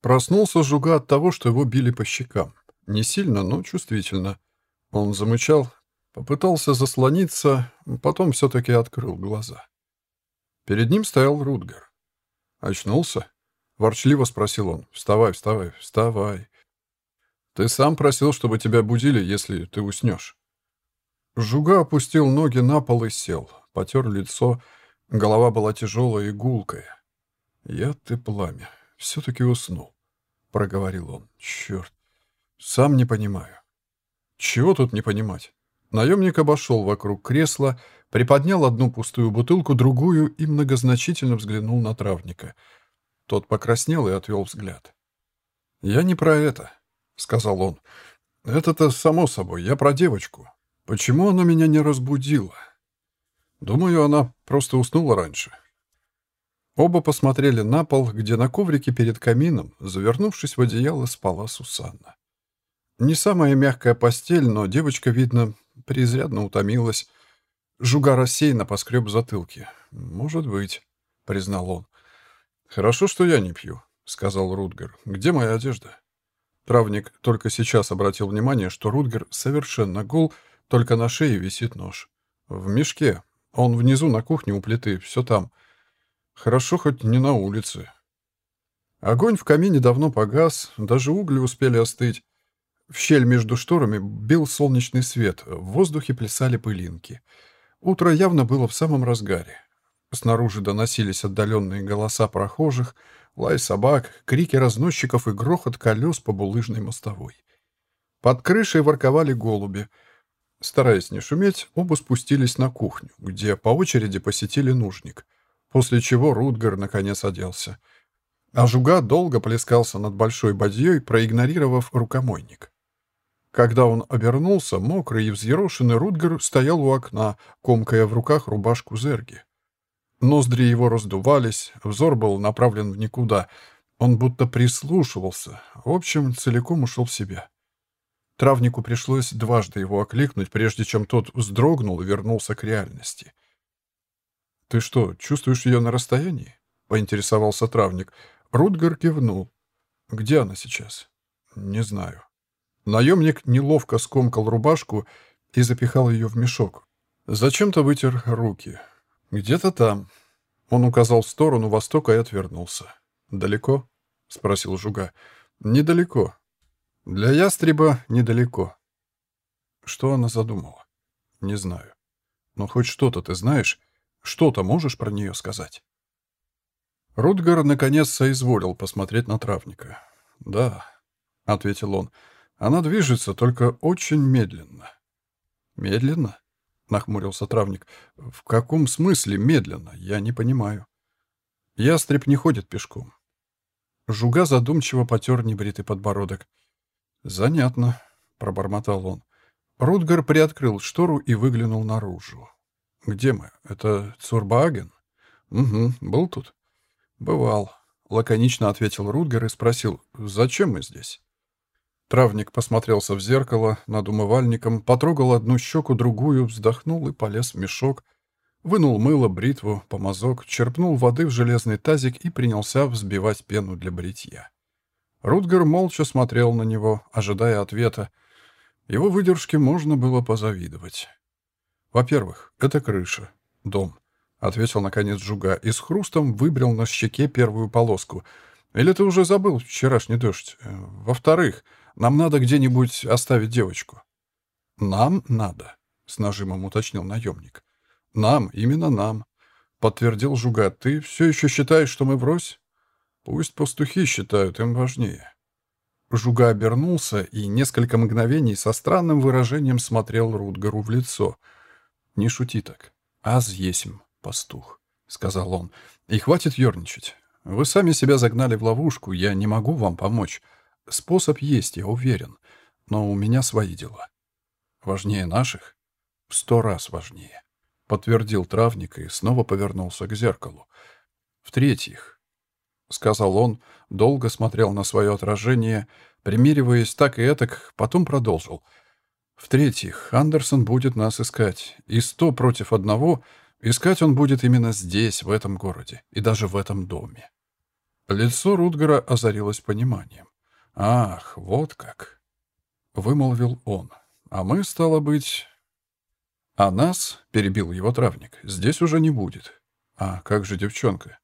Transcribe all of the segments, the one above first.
Проснулся Жуга от того, что его били по щекам. Не сильно, но чувствительно. Он замычал, попытался заслониться, потом все-таки открыл глаза. Перед ним стоял Рутгер. «Очнулся?» — ворчливо спросил он. «Вставай, вставай, вставай. Ты сам просил, чтобы тебя будили, если ты уснешь». Жуга опустил ноги на пол и сел, потер лицо, голова была тяжелая и гулкая. «Я ты пламя, все-таки уснул», — проговорил он. «Черт, сам не понимаю». «Чего тут не понимать?» Наемник обошел вокруг кресла, приподнял одну пустую бутылку, другую и многозначительно взглянул на травника. Тот покраснел и отвел взгляд. «Я не про это», — сказал он. «Это-то само собой, я про девочку. Почему она меня не разбудила? Думаю, она просто уснула раньше». Оба посмотрели на пол, где на коврике перед камином, завернувшись в одеяло, спала Сусанна. Не самая мягкая постель, но девочка, видно, преизрядно утомилась. Жуга рассеянно поскреб затылки. «Может быть», — признал он. «Хорошо, что я не пью», — сказал Рутгер. «Где моя одежда?» Травник только сейчас обратил внимание, что Рутгер совершенно гол, только на шее висит нож. В мешке. Он внизу на кухне у плиты, все там. Хорошо, хоть не на улице. Огонь в камине давно погас, даже угли успели остыть. В щель между шторами бил солнечный свет, в воздухе плясали пылинки. Утро явно было в самом разгаре. Снаружи доносились отдаленные голоса прохожих, лай собак, крики разносчиков и грохот колес по булыжной мостовой. Под крышей ворковали голуби. Стараясь не шуметь, оба спустились на кухню, где по очереди посетили нужник, после чего Рутгер наконец оделся. А Жуга долго плескался над большой бадьей, проигнорировав рукомойник. Когда он обернулся, мокрый и взъерошенный Рутгер стоял у окна, комкая в руках рубашку Зерги. Ноздри его раздувались, взор был направлен в никуда. Он будто прислушивался, в общем, целиком ушел в себя. Травнику пришлось дважды его окликнуть, прежде чем тот вздрогнул и вернулся к реальности. «Ты что, чувствуешь ее на расстоянии?» — поинтересовался травник. Рутгер кивнул. «Где она сейчас?» «Не знаю». Наемник неловко скомкал рубашку и запихал ее в мешок. Зачем-то вытер руки. «Где-то там». Он указал в сторону востока и отвернулся. «Далеко?» — спросил Жуга. «Недалеко. Для ястреба недалеко». Что она задумала? Не знаю. Но хоть что-то ты знаешь, что-то можешь про нее сказать? Рутгар наконец соизволил посмотреть на травника. «Да», — ответил он, — она движется, только очень медленно. Медленно? Нахмурился травник. В каком смысле медленно? Я не понимаю. Ястреб не ходит пешком. Жуга задумчиво потер небритый подбородок. «Занятно», — пробормотал он. Рутгар приоткрыл штору и выглянул наружу. «Где мы? Это Цурбааген?» «Угу, был тут?» «Бывал», — лаконично ответил Рутгар и спросил, «Зачем мы здесь?» Травник посмотрелся в зеркало над умывальником, потрогал одну щеку, другую, вздохнул и полез в мешок, вынул мыло, бритву, помазок, черпнул воды в железный тазик и принялся взбивать пену для бритья. Рутгер молча смотрел на него, ожидая ответа. Его выдержке можно было позавидовать. «Во-первых, это крыша, дом», — ответил наконец Жуга и с хрустом выбрил на щеке первую полоску. «Или ты уже забыл вчерашний дождь? Э, во-вторых...» Нам надо где-нибудь оставить девочку». «Нам надо», — с нажимом уточнил наемник. «Нам, именно нам», — подтвердил Жуга. «Ты все еще считаешь, что мы врозь?» «Пусть пастухи считают, им важнее». Жуга обернулся и несколько мгновений со странным выражением смотрел Рутгару в лицо. «Не шути так. Аз есмь, пастух», — сказал он. «И хватит ерничать. Вы сами себя загнали в ловушку, я не могу вам помочь. Способ есть, я уверен, но у меня свои дела. Важнее наших? В сто раз важнее. Подтвердил травник и снова повернулся к зеркалу. В-третьих, сказал он, долго смотрел на свое отражение, примириваясь так и этак, потом продолжил. В-третьих, Андерсон будет нас искать. И сто против одного искать он будет именно здесь, в этом городе, и даже в этом доме. Лицо Рутгера озарилось пониманием. «Ах, вот как!» — вымолвил он. «А мы, стало быть...» «А нас, — перебил его травник, — здесь уже не будет. А как же девчонка?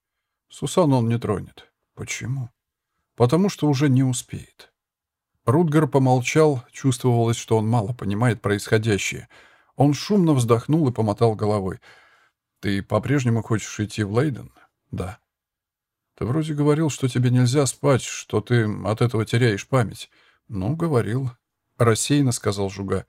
Сусан он не тронет. Почему? Потому что уже не успеет». Рутгер помолчал, чувствовалось, что он мало понимает происходящее. Он шумно вздохнул и помотал головой. «Ты по-прежнему хочешь идти в Лейден?» «Да». Ты вроде говорил, что тебе нельзя спать, что ты от этого теряешь память. Ну, говорил. Рассеянно сказал Жуга.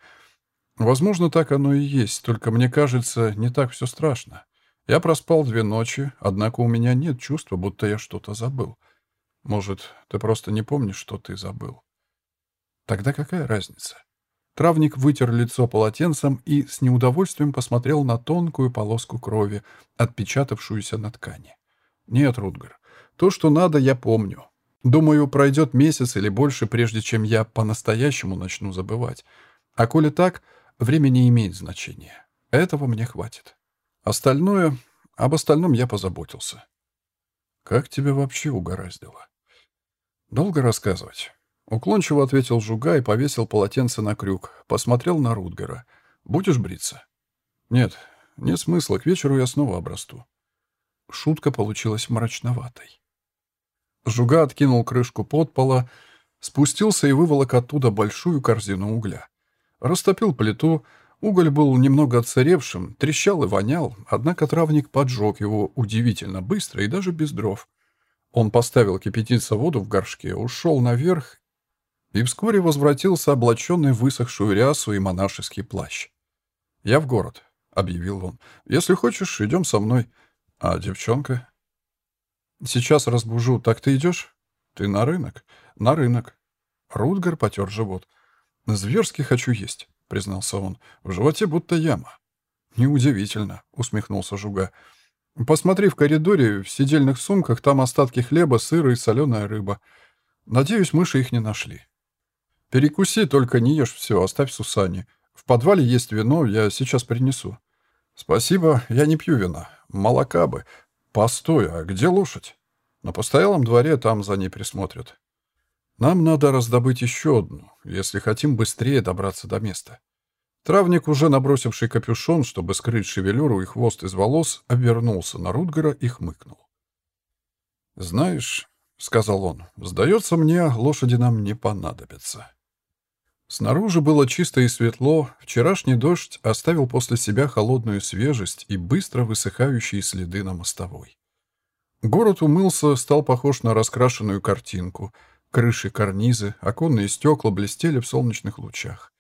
Возможно, так оно и есть, только мне кажется, не так все страшно. Я проспал две ночи, однако у меня нет чувства, будто я что-то забыл. Может, ты просто не помнишь, что ты забыл? Тогда какая разница? Травник вытер лицо полотенцем и с неудовольствием посмотрел на тонкую полоску крови, отпечатавшуюся на ткани. Нет, Рутгар, то, что надо, я помню. Думаю, пройдет месяц или больше, прежде чем я по-настоящему начну забывать. А коли так, время не имеет значения. Этого мне хватит. Остальное... Об остальном я позаботился. Как тебе вообще угораздило? Долго рассказывать. Уклончиво ответил Жуга и повесил полотенце на крюк. Посмотрел на Рудгера. Будешь бриться? Нет, нет смысла. К вечеру я снова обрасту. Шутка получилась мрачноватой. Жуга откинул крышку подпола, спустился и выволок оттуда большую корзину угля. Растопил плиту, уголь был немного отсыревшим, трещал и вонял, однако травник поджег его удивительно быстро и даже без дров. Он поставил кипятиться воду в горшке, ушел наверх и вскоре возвратился облаченный в высохшую рясу и монашеский плащ. «Я в город», — объявил он. «Если хочешь, идем со мной. А девчонка?» «Сейчас разбужу. Так ты идешь?» «Ты на рынок?» «На рынок». Рутгар потер живот. «Зверски хочу есть», — признался он. «В животе будто яма». «Неудивительно», — усмехнулся Жуга. «Посмотри в коридоре, в сидельных сумках, там остатки хлеба, сыра и соленая рыба. Надеюсь, мыши их не нашли. Перекуси, только не ешь все, оставь Сусане. В подвале есть вино, я сейчас принесу». «Спасибо, я не пью вина. Молока бы. «Постой, а где лошадь?» «На постоялом дворе там за ней присмотрят. Нам надо раздобыть еще одну, если хотим быстрее добраться до места». Травник, уже набросивший капюшон, чтобы скрыть шевелюру и хвост из волос, обернулся на Рутгера и хмыкнул. «Знаешь, — сказал он, — сдается мне, лошади нам не понадобятся». Снаружи было чисто и светло, вчерашний дождь оставил после себя холодную свежесть и быстро высыхающие следы на мостовой. Город умылся, стал похож на раскрашенную картинку. Крыши, карнизы, оконные стекла блестели в солнечных лучах.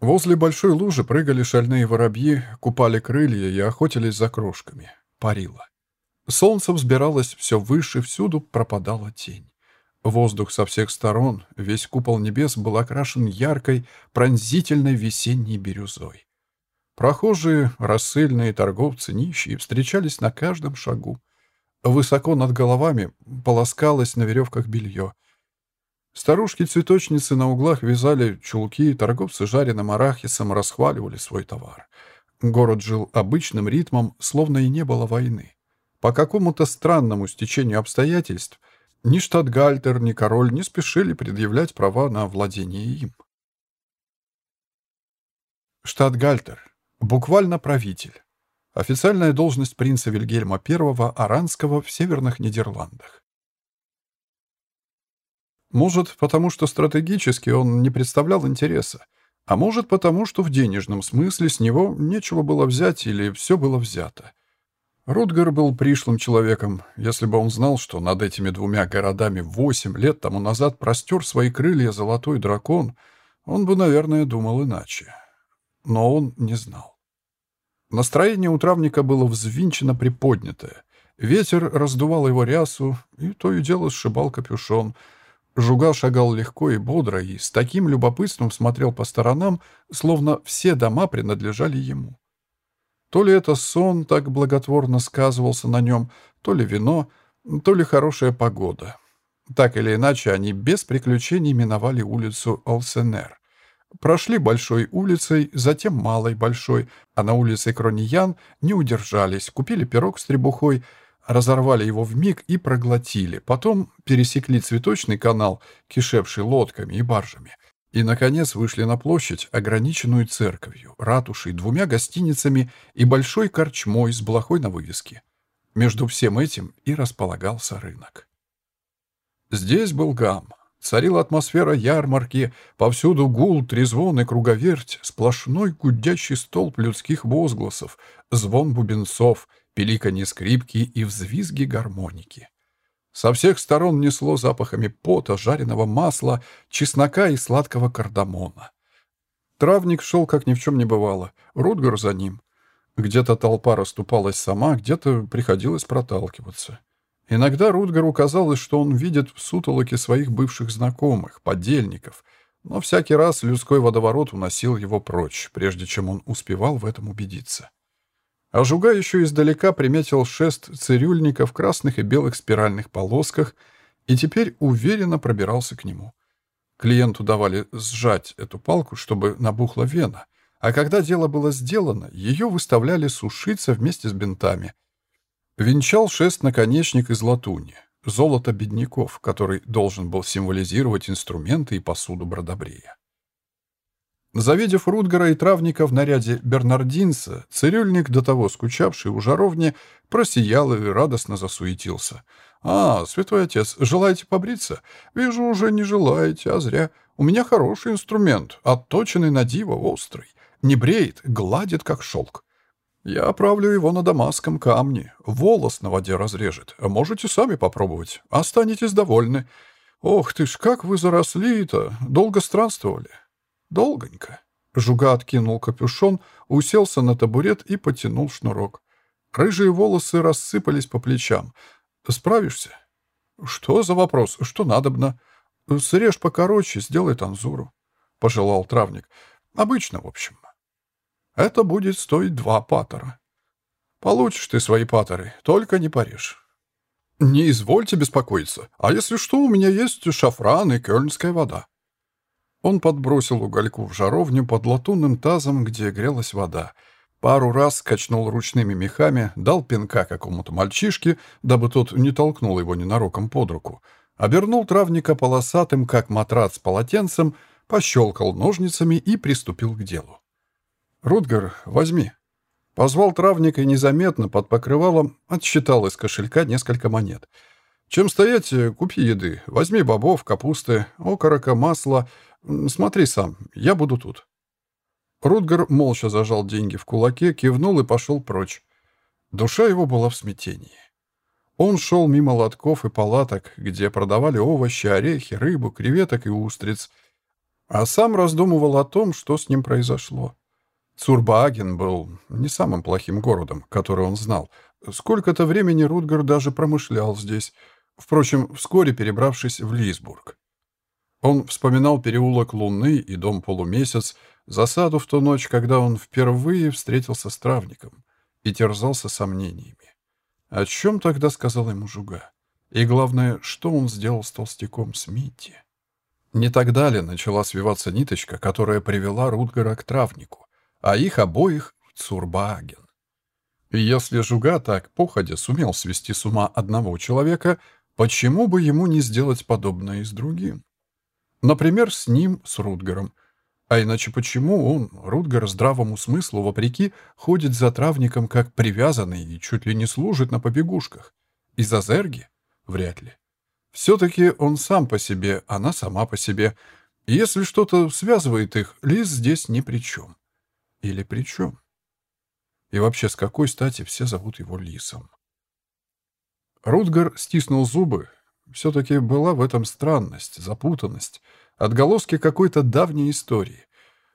Возле большой лужи прыгали шальные воробьи, купали крылья и охотились за крошками. Парило. Солнце взбиралось все выше, всюду пропадала тень. Воздух со всех сторон, весь купол небес был окрашен яркой, пронзительной весенней бирюзой. Прохожие, рассыльные торговцы, нищие встречались на каждом шагу. Высоко над головами полоскалось на веревках белье. Старушки-цветочницы на углах вязали чулки, торговцы жареным арахисом расхваливали свой товар. Город жил обычным ритмом, словно и не было войны. По какому-то странному стечению обстоятельств ни штатгальтер, ни король не спешили предъявлять права на владение им. Штатгальтер. Буквально правитель. Официальная должность принца Вильгельма I Аранского в Северных Нидерландах. Может, потому что стратегически он не представлял интереса, а может, потому что в денежном смысле с него нечего было взять или все было взято. Рутгер был пришлым человеком. Если бы он знал, что над этими двумя городами восемь лет тому назад простер свои крылья золотой дракон, он бы, наверное, думал иначе. Но он не знал. Настроение у травника было взвинчено приподнятое. Ветер раздувал его рясу, и то и дело сшибал капюшон. Жуга шагал легко и бодро, и с таким любопытством смотрел по сторонам, словно все дома принадлежали ему. То ли это сон так благотворно сказывался на нем, то ли вино, то ли хорошая погода. Так или иначе, они без приключений миновали улицу Олсенер. Прошли большой улицей, затем малой большой, а на улице Крониян не удержались, купили пирог с требухой, разорвали его в миг и проглотили, потом пересекли цветочный канал, кишевший лодками и баржами, и, наконец, вышли на площадь, ограниченную церковью, ратушей, двумя гостиницами и большой корчмой с блохой на вывеске. Между всем этим и располагался рынок. Здесь был гам. Царила атмосфера ярмарки, повсюду гул, трезвон и круговерть, сплошной гудящий столб людских возгласов, звон бубенцов, пеликанье скрипки и взвизги гармоники. Со всех сторон несло запахами пота, жареного масла, чеснока и сладкого кардамона. Травник шел, как ни в чем не бывало, Рутгар за ним. Где-то толпа расступалась сама, где-то приходилось проталкиваться. Иногда Рутгару казалось, что он видит в сутолоке своих бывших знакомых, подельников, но всякий раз людской водоворот уносил его прочь, прежде чем он успевал в этом убедиться. А Жуга еще издалека приметил шест цирюльника в красных и белых спиральных полосках и теперь уверенно пробирался к нему. Клиенту давали сжать эту палку, чтобы набухла вена, а когда дело было сделано, ее выставляли сушиться вместе с бинтами — Венчал шест наконечник из латуни, золото бедняков, который должен был символизировать инструменты и посуду Бродобрея. Завидев Рутгара и травника в наряде бернардинца, цирюльник, до того скучавший у жаровни, просиял и радостно засуетился. «А, святой отец, желаете побриться? Вижу, уже не желаете, а зря. У меня хороший инструмент, отточенный на диво, острый. Не бреет, гладит, как шелк. Я оправлю его на дамасском камне. Волос на воде разрежет. Можете сами попробовать. Останетесь довольны. Ох ты ж, как вы заросли-то! Долго странствовали? Долгонько. Жуга откинул капюшон, уселся на табурет и потянул шнурок. Рыжие волосы рассыпались по плечам. «Справишься?» «Что за вопрос? Что надобно?» «Срежь покороче, сделай танзуру», — пожелал травник. «Обычно, в общем». Это будет стоить два патера. Получишь ты свои патеры, только не порежь. Не извольте беспокоиться. А если что, у меня есть шафран и кёльнская вода. Он подбросил угольку в жаровню под латунным тазом, где грелась вода. Пару раз качнул ручными мехами, дал пинка какому-то мальчишке, дабы тот не толкнул его ненароком под руку. Обернул травника полосатым, как матрац полотенцем, пощелкал ножницами и приступил к делу. «Рутгер, возьми». Позвал травника и незаметно под покрывалом отсчитал из кошелька несколько монет. «Чем стоять, купи еды. Возьми бобов, капусты, окорока, масла. Смотри сам, я буду тут». Рутгер молча зажал деньги в кулаке, кивнул и пошел прочь. Душа его была в смятении. Он шел мимо лотков и палаток, где продавали овощи, орехи, рыбу, креветок и устриц, а сам раздумывал о том, что с ним произошло. Цурбааген был не самым плохим городом, который он знал. Сколько-то времени Рутгар даже промышлял здесь, впрочем, вскоре перебравшись в Лисбург. Он вспоминал переулок Луны и дом Полумесяц, засаду в ту ночь, когда он впервые встретился с травником и терзался сомнениями. О чем тогда сказал ему Жуга? И главное, что он сделал с толстяком Смитти? Не так далее начала свиваться ниточка, которая привела Рутгара к травнику а их обоих в Цурбаген. И если Жуга так походя сумел свести с ума одного человека, почему бы ему не сделать подобное и с другим? Например, с ним, с Рутгаром. А иначе почему он, Рутгар, здравому смыслу, вопреки, ходит за травником как привязанный и чуть ли не служит на побегушках? Из-за зерги? Вряд ли. Все-таки он сам по себе, она сама по себе. Если что-то связывает их, Лиз здесь ни при чем. Или при чем? И вообще, с какой стати все зовут его Лисом? Рутгар стиснул зубы. Все-таки была в этом странность, запутанность, отголоски какой-то давней истории.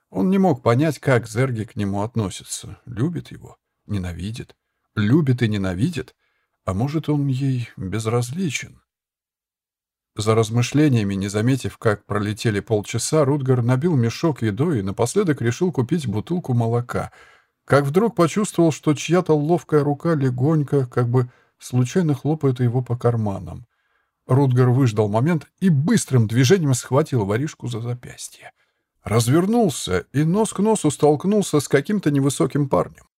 Он не мог понять, как Зерги к нему относится. Любит его, ненавидит. Любит и ненавидит. А может, он ей безразличен? За размышлениями, не заметив, как пролетели полчаса, Рутгар набил мешок едой и напоследок решил купить бутылку молока. Как вдруг почувствовал, что чья-то ловкая рука легонько, как бы случайно хлопает его по карманам. Рутгар выждал момент и быстрым движением схватил воришку за запястье. Развернулся и нос к носу столкнулся с каким-то невысоким парнем.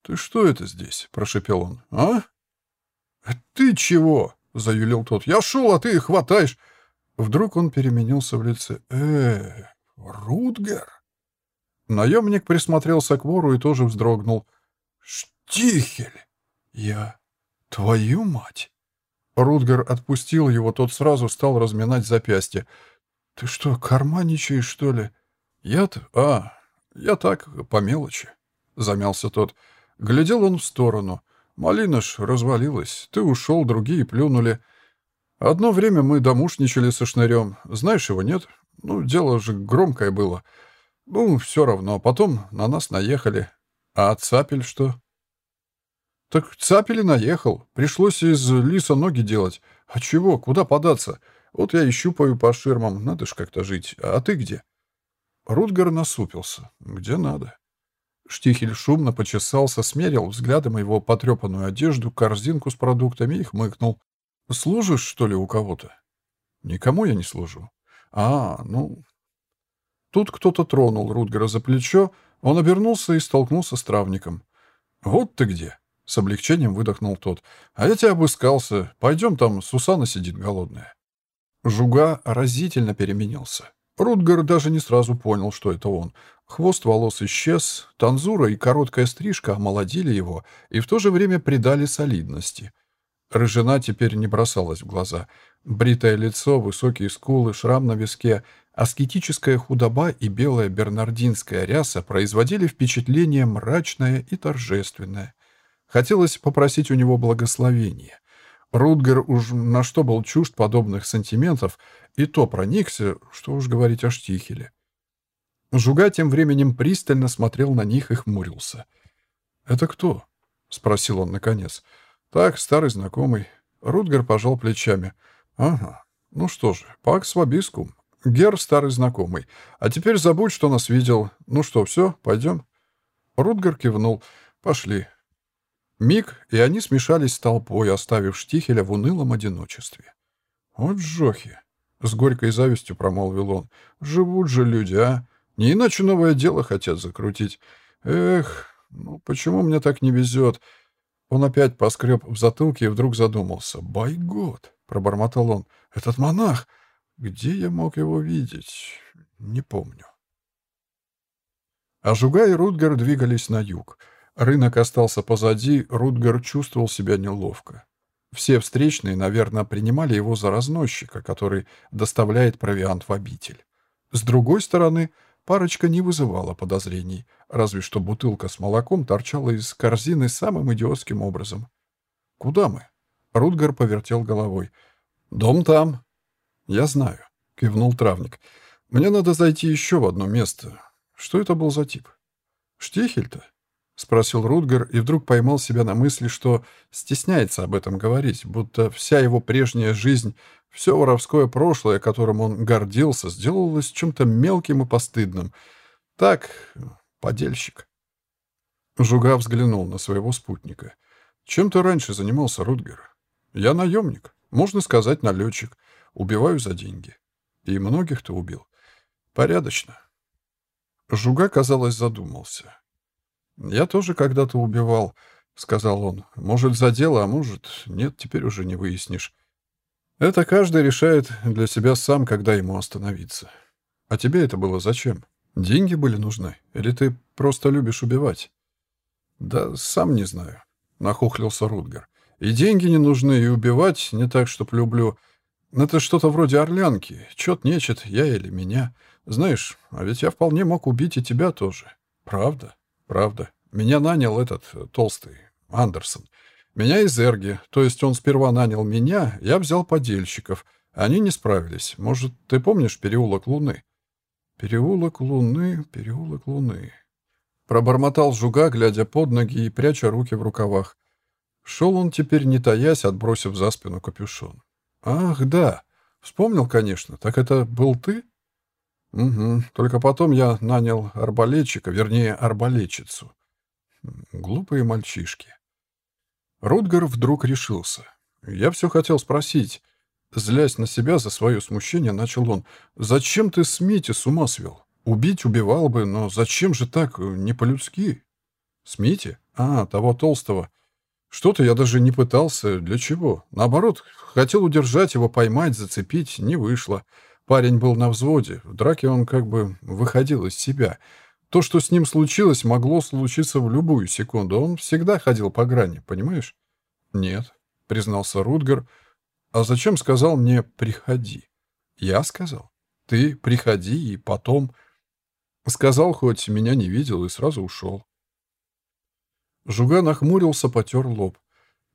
«Ты что это здесь?» — прошепел он. «А?» «Ты чего?» — заюлил тот. «Я шел, а ты хватаешь!» Вдруг он переменился в лице. э Рутгер?» Наемник присмотрелся к вору и тоже вздрогнул. «Штихель! Я... Твою мать!» Рутгер отпустил его, тот сразу стал разминать запястье. «Ты что, карманничаешь, что ли?» «Я-то... А, я так, по мелочи», — замялся тот. Глядел он в сторону. «Малина ж развалилась. Ты ушел, другие плюнули. Одно время мы домушничали со шнырем. Знаешь его, нет? Ну, дело же громкое было. Ну, все равно. Потом на нас наехали. А цапель что?» «Так цапели наехал. Пришлось из лиса ноги делать. А чего? Куда податься? Вот я и щупаю по ширмам. Надо ж как-то жить. А ты где?» Рутгер насупился. «Где надо?» Штихель шумно почесался, смерил взглядом его потрепанную одежду, корзинку с продуктами и хмыкнул. «Служишь, что ли, у кого-то?» «Никому я не служу». «А, ну...» Тут кто-то тронул Рутгера за плечо, он обернулся и столкнулся с травником. «Вот ты где!» — с облегчением выдохнул тот. «А я тебя обыскался. Пойдем, там Сусана сидит голодная». Жуга разительно переменился. Рутгер даже не сразу понял, что это он. Хвост волос исчез, танзура и короткая стрижка омолодили его и в то же время придали солидности. Рыжина теперь не бросалась в глаза. Бритое лицо, высокие скулы, шрам на виске, аскетическая худоба и белая бернардинская ряса производили впечатление мрачное и торжественное. Хотелось попросить у него благословения. Рутгер уж на что был чужд подобных сантиментов, и то проникся, что уж говорить о Штихеле. Жуга тем временем пристально смотрел на них и хмурился. «Это кто?» — спросил он наконец. «Так, старый знакомый». Рутгер пожал плечами. «Ага. Ну что же, пакс вобискум. Гер старый знакомый. А теперь забудь, что нас видел. Ну что, все, пойдем?» Рутгер кивнул. «Пошли». Миг, и они смешались с толпой, оставив Штихеля в унылом одиночестве. «Вот жохи!» — с горькой завистью промолвил он. «Живут же люди, а! Не иначе новое дело хотят закрутить. Эх, ну почему мне так не везет?» Он опять поскреб в затылке и вдруг задумался. «Байгот!» — пробормотал он. «Этот монах! Где я мог его видеть? Не помню». А Жуга и Рутгер двигались на юг — Рынок остался позади, Рутгер чувствовал себя неловко. Все встречные, наверное, принимали его за разносчика, который доставляет провиант в обитель. С другой стороны, парочка не вызывала подозрений, разве что бутылка с молоком торчала из корзины самым идиотским образом. «Куда мы?» Рутгер повертел головой. «Дом там». «Я знаю», — кивнул травник. «Мне надо зайти еще в одно место. Что это был за тип?» «Штихель-то?» — спросил Рутгер и вдруг поймал себя на мысли, что стесняется об этом говорить, будто вся его прежняя жизнь, все воровское прошлое, которым он гордился, сделалось чем-то мелким и постыдным. Так, подельщик. Жуга взглянул на своего спутника. «Чем ты раньше занимался, Рутгер?» «Я наемник, можно сказать, налетчик. Убиваю за деньги. И многих ты убил. Порядочно». Жуга, казалось, задумался. «Я тоже когда-то убивал», — сказал он. «Может, за дело, а может, нет, теперь уже не выяснишь. Это каждый решает для себя сам, когда ему остановиться. А тебе это было зачем? Деньги были нужны? Или ты просто любишь убивать?» «Да сам не знаю», — нахохлился Рутгер. «И деньги не нужны, и убивать не так, чтоб люблю. Это что-то вроде орлянки. Чет-нечет, я или меня. Знаешь, а ведь я вполне мог убить и тебя тоже. Правда?» Правда. Меня нанял этот э, толстый, Андерсон. Меня из Эрги, то есть он сперва нанял меня, я взял подельщиков. Они не справились. Может, ты помнишь переулок Луны? Переулок Луны, переулок Луны. Пробормотал Жуга, глядя под ноги и пряча руки в рукавах. Шел он теперь, не таясь, отбросив за спину капюшон. «Ах, да. Вспомнил, конечно. Так это был ты?» Угу. Только потом я нанял арбалетчика, вернее, арбалетчицу. Глупые мальчишки. Рутгар вдруг решился. Я все хотел спросить. Злясь на себя за свое смущение, начал он. «Зачем ты Смити с ума свел? Убить убивал бы, но зачем же так, не по-людски?» «Смити? А, того толстого. Что-то я даже не пытался. Для чего? Наоборот, хотел удержать его, поймать, зацепить. Не вышло. Парень был на взводе. В драке он как бы выходил из себя. То, что с ним случилось, могло случиться в любую секунду. Он всегда ходил по грани, понимаешь? Нет, признался Рутгер. А зачем сказал мне «приходи»? Я сказал. Ты приходи и потом... Сказал, хоть меня не видел, и сразу ушел. Жуга нахмурился, потер лоб.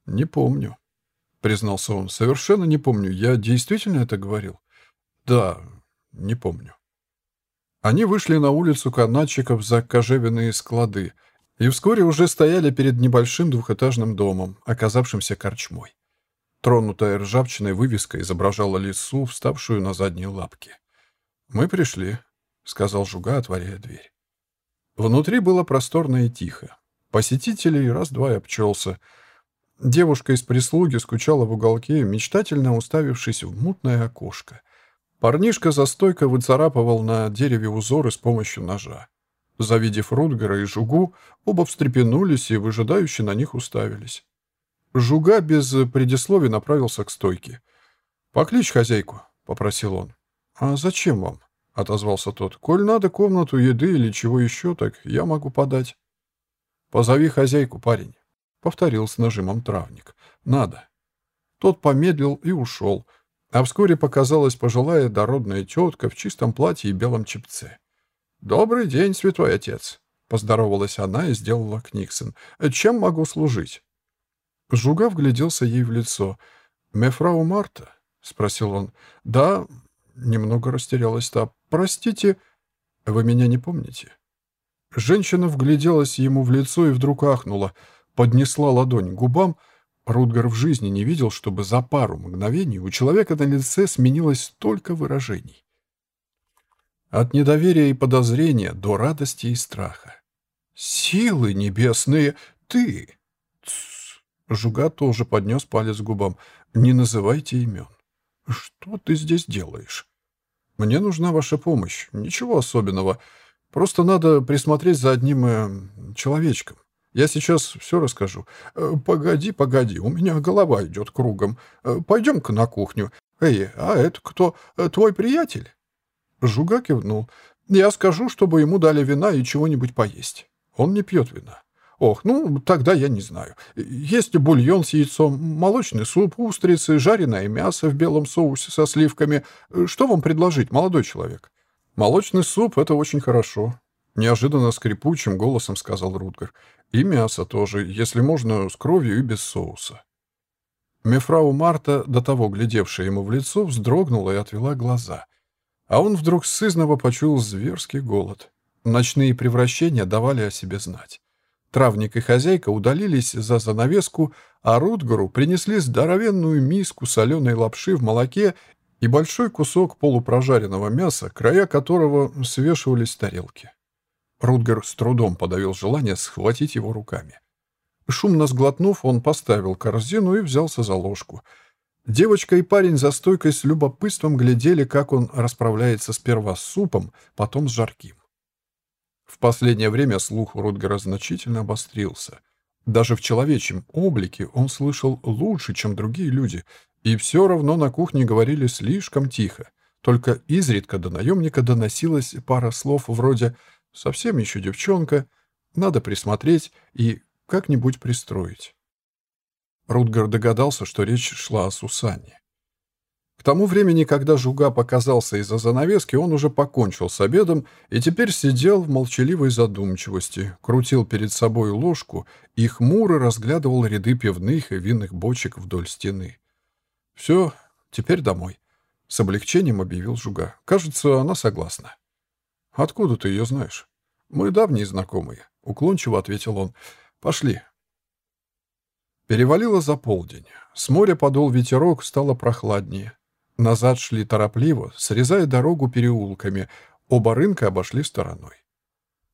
«Не помню», — признался он. «Совершенно не помню. Я действительно это говорил?» «Да, не помню». Они вышли на улицу канатчиков за кожевенные склады и вскоре уже стояли перед небольшим двухэтажным домом, оказавшимся корчмой. Тронутая ржавчиной вывеска изображала лису, вставшую на задние лапки. «Мы пришли», — сказал Жуга, отворяя дверь. Внутри было просторно и тихо. Посетителей раз-два обчелся. Девушка из прислуги скучала в уголке, мечтательно уставившись в мутное окошко. Парнишка за стойкой выцарапывал на дереве узоры с помощью ножа. Завидев Рутгера и Жугу, оба встрепенулись и выжидающе на них уставились. Жуга без предисловий направился к стойке. «Покличь хозяйку», — попросил он. «А зачем вам?» — отозвался тот. «Коль надо комнату, еды или чего еще, так я могу подать». «Позови хозяйку, парень», — повторил с нажимом травник. «Надо». Тот помедлил и ушел, а вскоре показалась пожилая дородная тетка в чистом платье и белом чепце. «Добрый день, святой отец», — поздоровалась она и сделала Книксон. «Чем могу служить?» Жуга вгляделся ей в лицо. «Мефрау Марта?» — спросил он. «Да...» — немного растерялась та. «Простите, вы меня не помните?» Женщина вгляделась ему в лицо и вдруг ахнула, поднесла ладонь к губам. Рутгар в жизни не видел, чтобы за пару мгновений у человека на лице сменилось столько выражений. От недоверия и подозрения до радости и страха. «Силы небесные, ты!» Тс. Жуга тоже поднес палец к губам. «Не называйте имен. Что ты здесь делаешь?» «Мне нужна ваша помощь. Ничего особенного. Просто надо присмотреть за одним э, человечком. Я сейчас все расскажу. Э, погоди, погоди, у меня голова идет кругом. Э, пойдем-ка на кухню. Эй, а это кто? Э, твой приятель?» Жуга кивнул. «Я скажу, чтобы ему дали вина и чего-нибудь поесть. Он не пьет вина». «Ох, ну, тогда я не знаю. Есть бульон с яйцом, молочный суп, устрицы, жареное мясо в белом соусе со сливками. Что вам предложить, молодой человек?» «Молочный суп — это очень хорошо», — неожиданно скрипучим голосом сказал Рутгер. «И мясо тоже, если можно, с кровью и без соуса». Мефрау Марта, до того глядевшая ему в лицо, вздрогнула и отвела глаза. А он вдруг сызново почуял зверский голод. Ночные превращения давали о себе знать. Травник и хозяйка удалились за занавеску, а Рутгару принесли здоровенную миску соленой лапши в молоке и большой кусок полупрожаренного мяса, края которого свешивались с тарелки. Рутгер с трудом подавил желание схватить его руками. Шумно сглотнув, он поставил корзину и взялся за ложку. Девочка и парень за стойкой с любопытством глядели, как он расправляется сперва с супом, потом с жарким. В последнее время слух Рутгера значительно обострился. Даже в человечьем облике он слышал лучше, чем другие люди, и все равно на кухне говорили слишком тихо. Только изредка до наемника доносилась пара слов вроде «совсем еще девчонка», «надо присмотреть» и «как-нибудь пристроить». Рутгар догадался, что речь шла о Сусанне. К тому времени, когда Жуга показался из-за занавески, он уже покончил с обедом и теперь сидел в молчаливой задумчивости, крутил перед собой ложку и хмуро разглядывал ряды пивных и винных бочек вдоль стены. «Все, теперь домой», — с облегчением объявил Жуга. «Кажется, она согласна». «Откуда ты ее знаешь?» «Мы давние знакомые», — уклончиво ответил он. «Пошли». Перевалило за полдень. С моря подул ветерок, стало прохладнее. Назад шли торопливо, срезая дорогу переулками. Оба рынка обошли стороной.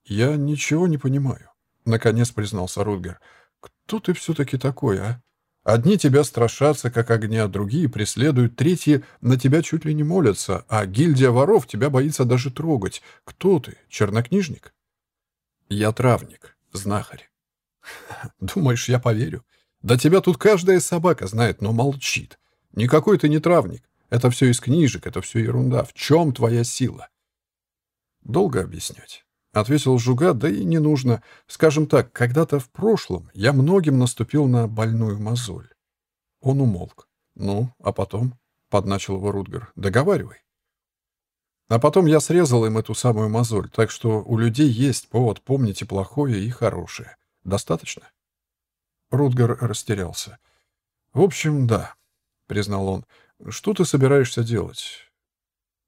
«Я ничего не понимаю», — наконец признался Рутгер. «Кто ты все-таки такой, а?» Одни тебя страшатся, как огня, другие преследуют, третьи на тебя чуть ли не молятся, а гильдия воров тебя боится даже трогать. Кто ты, чернокнижник? Я травник, знахарь. Думаешь, я поверю? Да тебя тут каждая собака знает, но молчит. Никакой ты не травник. Это все из книжек, это все ерунда. В чем твоя сила? Долго объяснять. Ответил Жуга, да и не нужно. Скажем так, когда-то в прошлом я многим наступил на больную мозоль. Он умолк. Ну, а потом? Подначил его Рутгер. Договаривай. А потом я срезал им эту самую мозоль, так что у людей есть повод помнить и плохое, и хорошее. Достаточно? Рутгер растерялся. «В общем, да», — признал он. «Что ты собираешься делать?»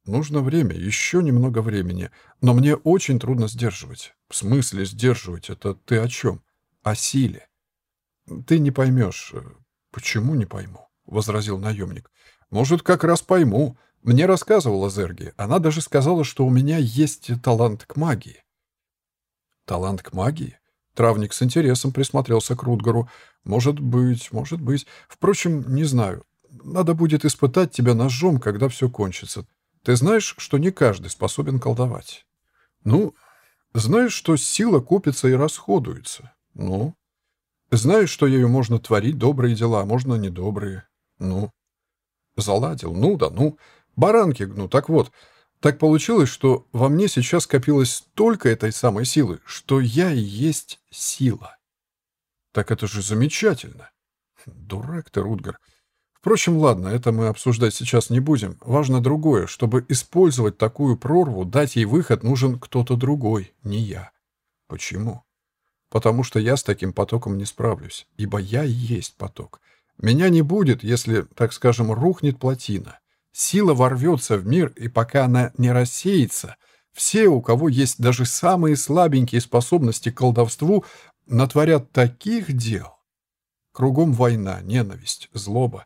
«Нужно время, еще немного времени. Но мне очень трудно сдерживать». «В смысле сдерживать? Это ты о чем?» «О силе». «Ты не поймешь». «Почему не пойму?» — возразил наемник. «Может, как раз пойму. Мне рассказывала Зерги. Она даже сказала, что у меня есть талант к магии». «Талант к магии?» Травник с интересом присмотрелся к Рутгару. «Может быть, может быть. Впрочем, не знаю. Надо будет испытать тебя ножом, когда все кончится. Ты знаешь, что не каждый способен колдовать?» «Ну, знаешь, что сила купится и расходуется?» «Ну?» «Знаешь, что ею можно творить добрые дела, а можно недобрые?» «Ну?» «Заладил. Ну да ну. Баранки гну. Так вот, так получилось, что во мне сейчас копилось столько этой самой силы, что я и есть сила. Так это же замечательно. Дурак ты, Рутгар. Впрочем, ладно, это мы обсуждать сейчас не будем. Важно другое. Чтобы использовать такую прорву, дать ей выход нужен кто-то другой, не я. Почему? Потому что я с таким потоком не справлюсь, ибо я и есть поток. Меня не будет, если, так скажем, рухнет плотина. Сила ворвется в мир, и пока она не рассеется, все, у кого есть даже самые слабенькие способности к колдовству, натворят таких дел. Кругом война, ненависть, злоба.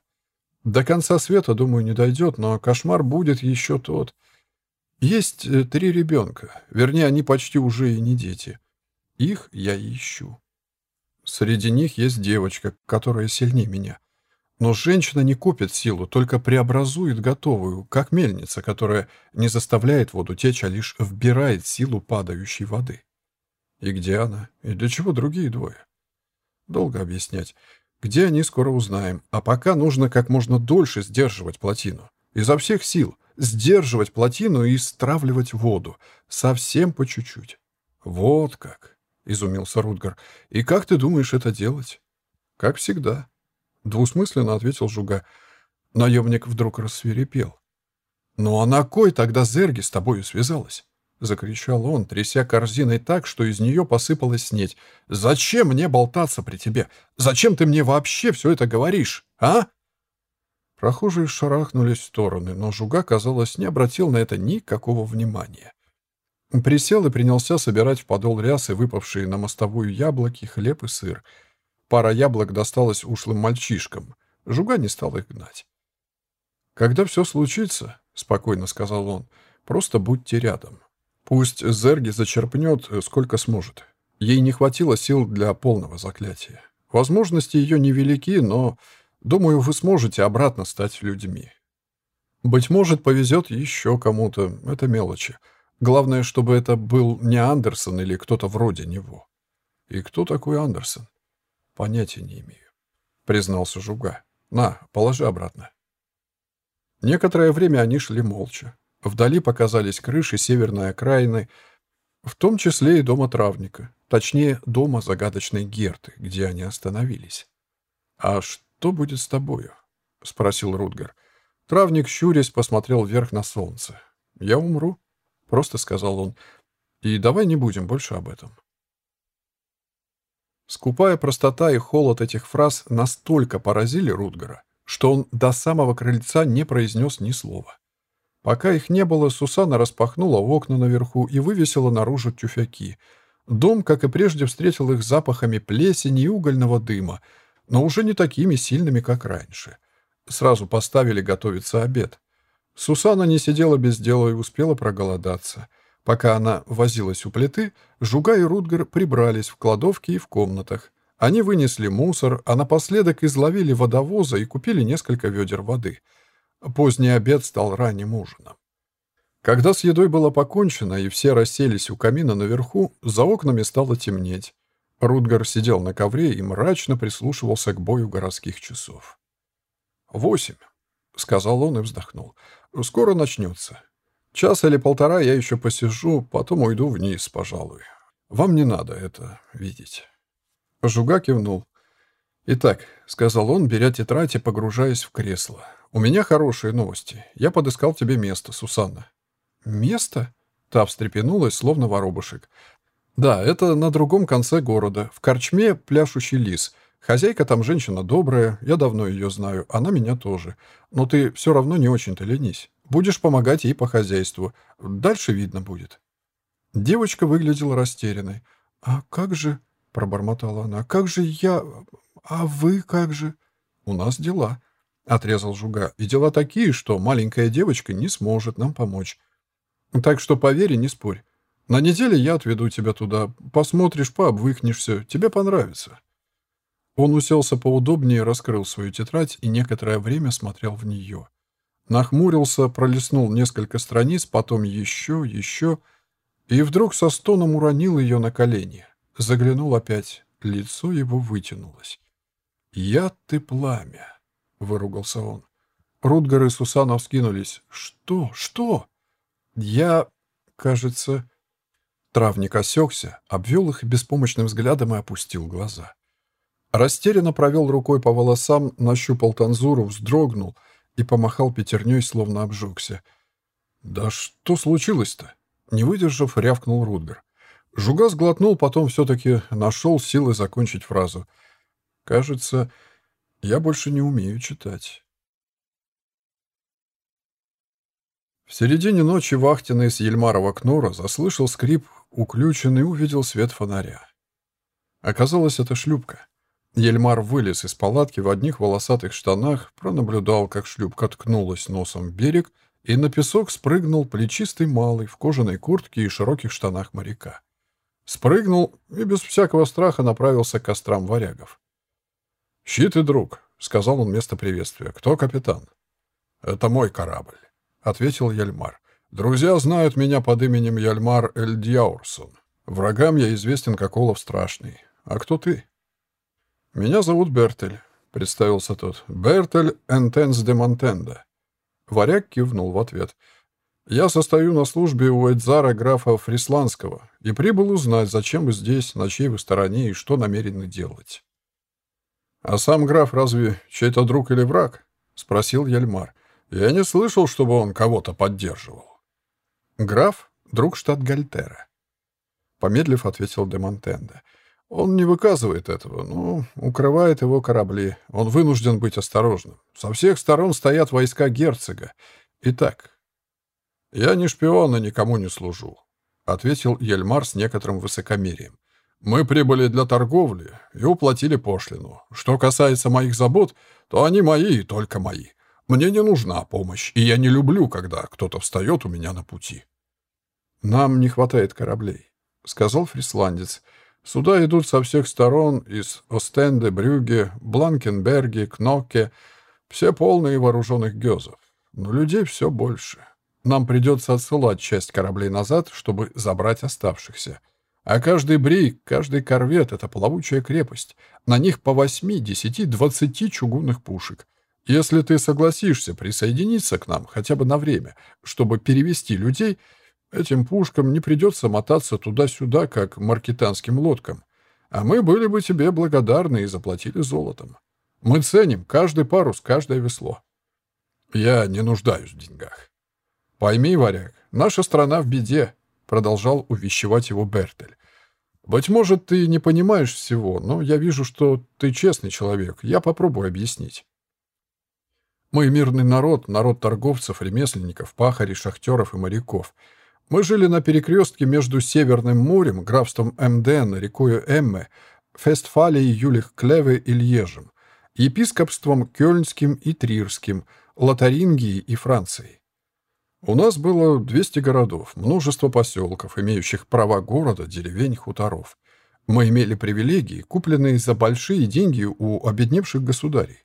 До конца света, думаю, не дойдет, но кошмар будет еще тот. Есть э, три ребенка, вернее, они почти уже и не дети. Их я ищу. Среди них есть девочка, которая сильнее меня. Но женщина не купит силу, только преобразует готовую, как мельница, которая не заставляет воду течь, а лишь вбирает силу падающей воды. И где она? И для чего другие двое? Долго объяснять. Где они, скоро узнаем. А пока нужно как можно дольше сдерживать плотину. Изо всех сил. Сдерживать плотину и стравливать воду. Совсем по чуть-чуть. Вот как, — изумился Рутгар. И как ты думаешь это делать? Как всегда. Двусмысленно ответил Жуга. Наемник вдруг рассверепел. «Ну а на кой тогда Зерги с тобою связалась?» — закричал он, тряся корзиной так, что из нее посыпалась снеть. «Зачем мне болтаться при тебе? Зачем ты мне вообще все это говоришь, а?» Прохожие шарахнулись в стороны, но Жуга, казалось, не обратил на это никакого внимания. Присел и принялся собирать в подол рясы выпавшие на мостовую яблоки, хлеб и сыр — Пара яблок досталась ушлым мальчишкам. Жуга не стал их гнать. «Когда все случится, — спокойно сказал он, — просто будьте рядом. Пусть Зерги зачерпнет, сколько сможет. Ей не хватило сил для полного заклятия. Возможности ее невелики, но, думаю, вы сможете обратно стать людьми. Быть может, повезет еще кому-то, это мелочи. Главное, чтобы это был не Андерсон или кто-то вроде него. И кто такой Андерсон? «Понятия не имею», — признался Жуга. «На, положи обратно». Некоторое время они шли молча. Вдали показались крыши северной окраины, в том числе и дома травника, точнее, дома загадочной Герты, где они остановились. «А что будет с тобою?» — спросил Рутгар. Травник, щурясь, посмотрел вверх на солнце. «Я умру», — просто сказал он. «И давай не будем больше об этом». Скупая простота и холод этих фраз настолько поразили Рутгара, что он до самого крыльца не произнес ни слова. Пока их не было, Сусана распахнула окна наверху и вывесила наружу тюфяки. Дом, как и прежде, встретил их запахами плесени и угольного дыма, но уже не такими сильными, как раньше. Сразу поставили готовиться обед. Сусана не сидела без дела и успела проголодаться — Пока она возилась у плиты, Жуга и Рутгер прибрались в кладовке и в комнатах. Они вынесли мусор, а напоследок изловили водовоза и купили несколько ведер воды. Поздний обед стал ранним ужином. Когда с едой было покончено и все расселись у камина наверху, за окнами стало темнеть. Рутгар сидел на ковре и мрачно прислушивался к бою городских часов. «Восемь», — сказал он и вздохнул. «Скоро начнется. Час или полтора я еще посижу, потом уйду вниз, пожалуй. Вам не надо это видеть». Жуга кивнул. «Итак», — сказал он, беря тетрадь и погружаясь в кресло, — «у меня хорошие новости. Я подыскал тебе место, Сусанна». «Место?» — та встрепенулась, словно воробушек. «Да, это на другом конце города, в корчме пляшущий лис. Хозяйка там женщина добрая, я давно ее знаю, она меня тоже. Но ты все равно не очень-то ленись. Будешь помогать ей по хозяйству. Дальше видно будет». Девочка выглядела растерянной. «А как же...» — пробормотала она. «Как же я... А вы как же...» «У нас дела», — отрезал Жуга. «И дела такие, что маленькая девочка не сможет нам помочь. Так что поверь не спорь. На неделе я отведу тебя туда. Посмотришь, пообвыкнешься. Тебе понравится». Он уселся поудобнее, раскрыл свою тетрадь и некоторое время смотрел в нее. Нахмурился, пролистнул несколько страниц, потом еще, еще, и вдруг со стоном уронил ее на колени. Заглянул опять. Лицо его вытянулось. «Я ты пламя!» — выругался он. Рутгар и Сусанов скинулись. «Что? Что?» «Я... кажется...» Травник осекся, обвел их беспомощным взглядом и опустил глаза. Растерянно провел рукой по волосам, нащупал танзуру, вздрогнул и помахал пятерней, словно обжегся. «Да что случилось-то?» Не выдержав, рявкнул Рудгар. Жуга сглотнул, потом все-таки нашел силы закончить фразу. «Кажется, я больше не умею читать». В середине ночи вахтенный с Ельмарова Кнора заслышал скрип, уключен и увидел свет фонаря. Оказалось, это шлюпка. Ельмар вылез из палатки в одних волосатых штанах, пронаблюдал, как шлюпка ткнулась носом в берег, и на песок спрыгнул плечистый малый в кожаной куртке и широких штанах моряка. Спрыгнул и без всякого страха направился к кострам варягов. «Щит и друг», — сказал он вместо приветствия. «Кто капитан?» «Это мой корабль», — ответил Яльмар. «Друзья знают меня под именем Яльмар Эльдьяурсон. Врагам я известен как Олаф Страшный. А кто ты?» «Меня зовут Бертель», — представился тот. «Бертель Энтенс де Монтенда». Варяг кивнул в ответ. Я состою на службе у Эдзара графа Фрисландского и прибыл узнать, зачем вы здесь, на чьей вы стороне и что намерены делать. «А сам граф разве чей-то друг или враг?» — спросил Яльмар. «Я не слышал, чтобы он кого-то поддерживал». «Граф — друг штат Гальтера», — помедлив ответил де Монтенде. «Он не выказывает этого, но укрывает его корабли. Он вынужден быть осторожным. Со всех сторон стоят войска герцога. Итак, «Я не шпион и никому не служу», — ответил Ельмар с некоторым высокомерием. «Мы прибыли для торговли и уплатили пошлину. Что касается моих забот, то они мои и только мои. Мне не нужна помощь, и я не люблю, когда кто-то встает у меня на пути». «Нам не хватает кораблей», — сказал фрисландец. «Суда идут со всех сторон, из Остенде, Брюге, Бланкенберге, Кнокке, все полные вооруженных гёзов. Но людей все больше. Нам придется отсылать часть кораблей назад, чтобы забрать оставшихся. А каждый брейк, каждый корвет — это плавучая крепость. На них по восьми, десяти, двадцати чугунных пушек. Если ты согласишься присоединиться к нам хотя бы на время, чтобы перевести людей, этим пушкам не придется мотаться туда-сюда, как маркетанским лодкам. А мы были бы тебе благодарны и заплатили золотом. Мы ценим каждый парус, каждое весло. Я не нуждаюсь в деньгах. «Пойми, варяг, наша страна в беде», — продолжал увещевать его Бертель. «Быть может, ты не понимаешь всего, но я вижу, что ты честный человек. Я попробую объяснить. Мы мирный народ, народ торговцев, ремесленников, пахарей, шахтеров и моряков. Мы жили на перекрестке между Северным морем, графством Эмден, рекою Эмме, Фестфалией, Юлих Клеве и Льежем, епископством Кёльнским и Трирским, Лотарингией и Францией. У нас было 200 городов, множество поселков, имеющих права города, деревень, хуторов. Мы имели привилегии, купленные за большие деньги у обедневших государей.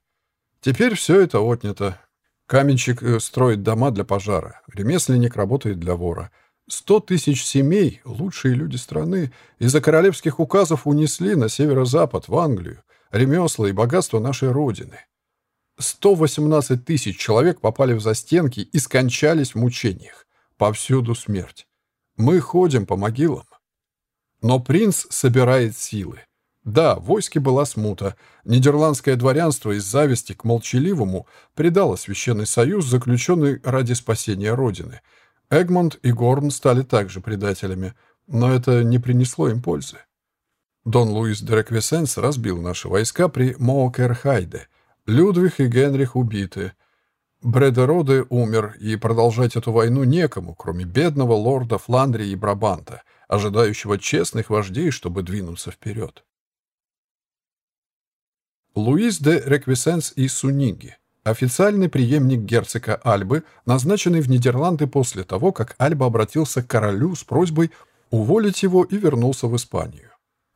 Теперь все это отнято. Каменщик э, строит дома для пожара, ремесленник работает для вора. Сто тысяч семей, лучшие люди страны, из-за королевских указов унесли на северо-запад, в Англию, ремесла и богатство нашей Родины. 118 тысяч человек попали в застенки и скончались в мучениях. Повсюду смерть. Мы ходим по могилам. Но принц собирает силы. Да, в войске была смута. Нидерландское дворянство из зависти к молчаливому предало Священный Союз, заключенный ради спасения Родины. Эгмонд и Горн стали также предателями, но это не принесло им пользы. Дон Луис де Реквесенс разбил наши войска при Моокерхайде. Людвиг и Генрих убиты. Бредероде умер, и продолжать эту войну некому, кроме бедного лорда Фландрии и Брабанта, ожидающего честных вождей, чтобы двинуться вперед. Луис де Реквисенс и Суниги, официальный преемник герцога Альбы, назначенный в Нидерланды после того, как Альба обратился к королю с просьбой уволить его и вернулся в Испанию.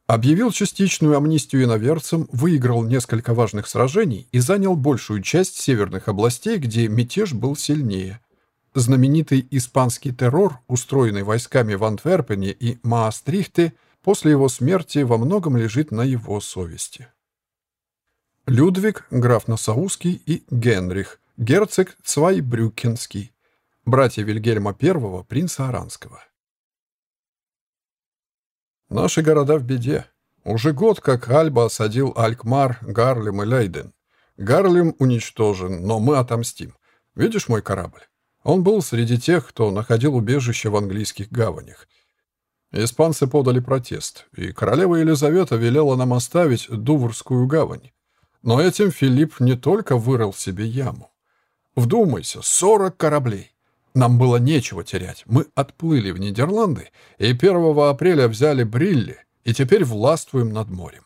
Объявил частичную амнистию иноверцам, выиграл несколько важных сражений и занял большую часть северных областей, где мятеж был сильнее. Знаменитый испанский террор, устроенный войсками в Антверпене и Маастрихте, после его смерти во многом лежит на его совести. Людвиг, граф Нассауский и Генрих, герцог Цвайбрюкенский, братья Вильгельма I, принца Аранского. Наши города в беде. Уже год, как Альба осадил Алькмар, Гарлем и Лейден. Гарлем уничтожен, но мы отомстим. Видишь мой корабль? Он был среди тех, кто находил убежище в английских гаванях. Испанцы подали протест, и королева Елизавета велела нам оставить Дуврскую гавань. Но этим Филипп не только вырыл себе яму. Вдумайся, 40 кораблей. Нам было нечего терять. Мы отплыли в Нидерланды и 1 апреля взяли Брилли, и теперь властвуем над морем.